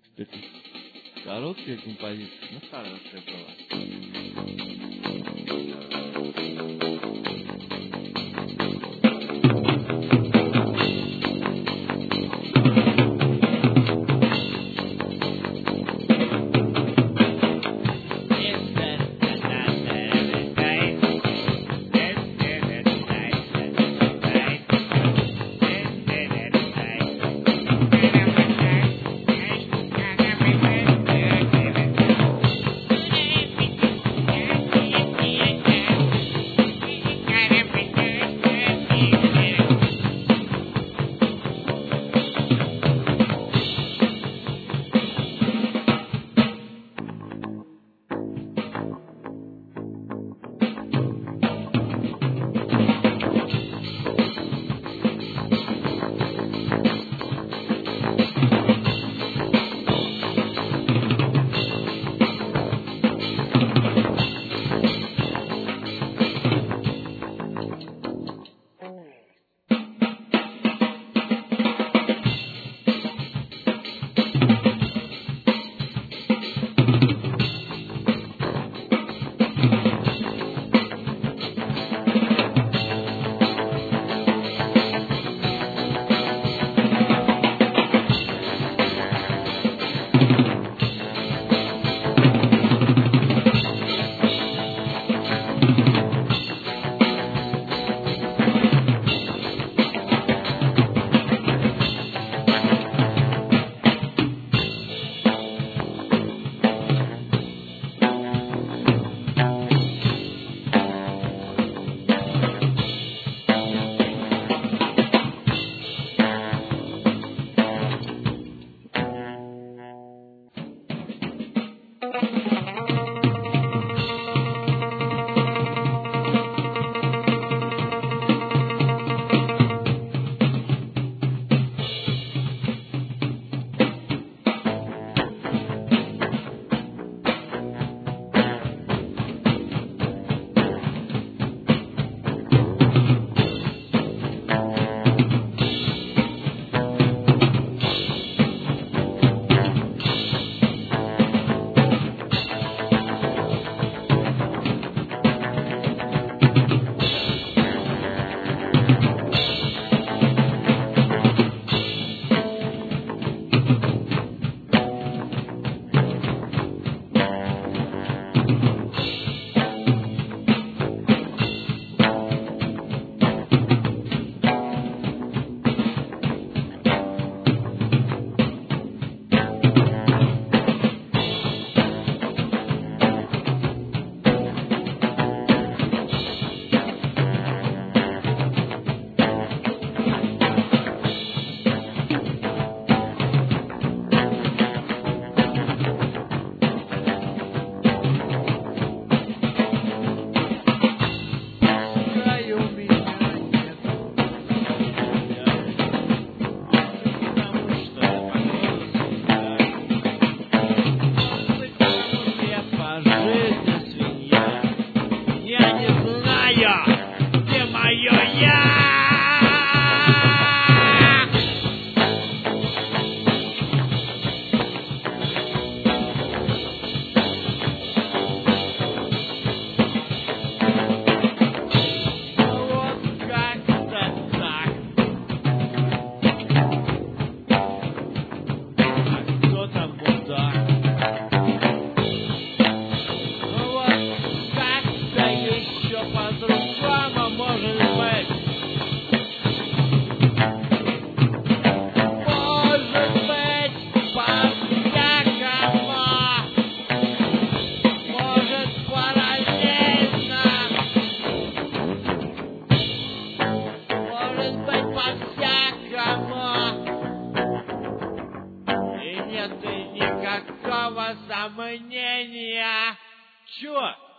Ну, кстати, короткая композиция, но хорошая была. Thank you. Сомнения. Чё?